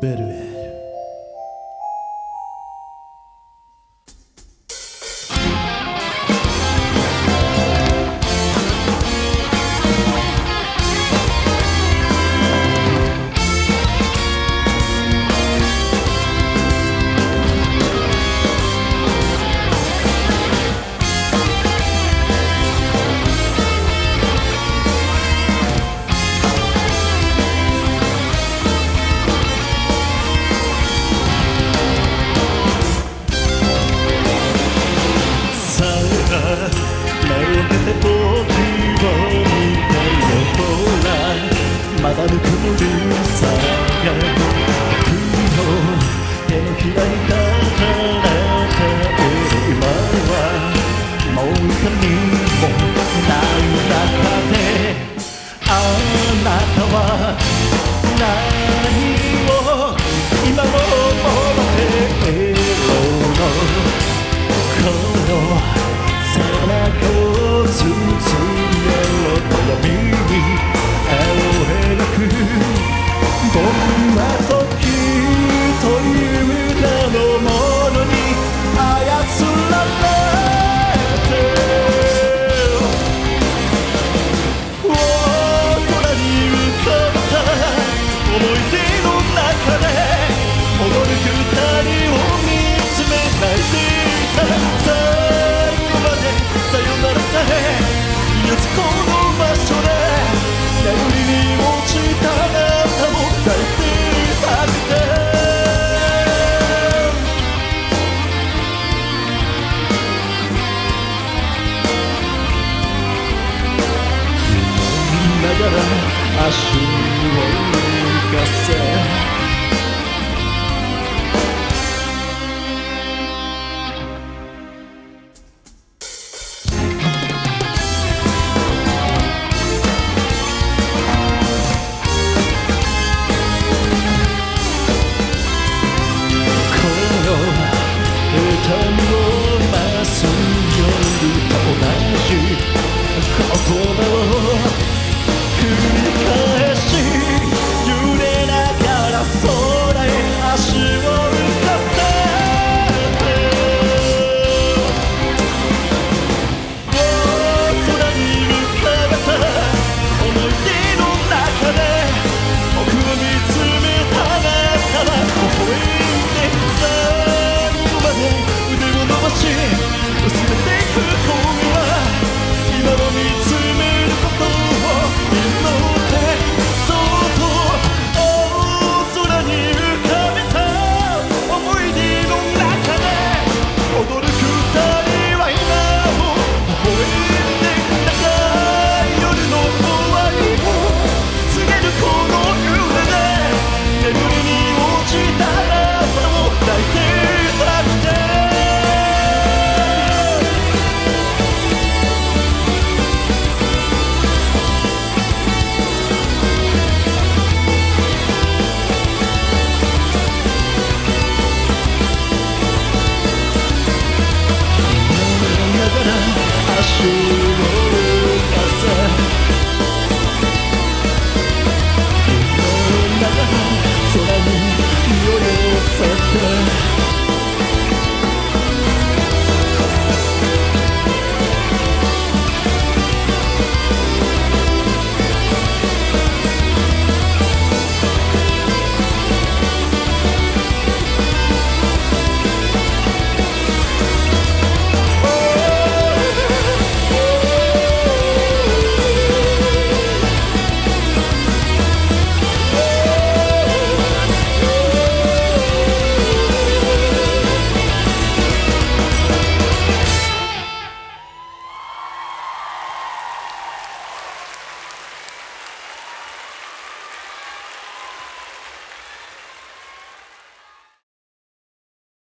better. まだぬくもりさが僕の手のひらに抱かれている今はもう痛みもない中であなたはな my phone. から足を浮かせ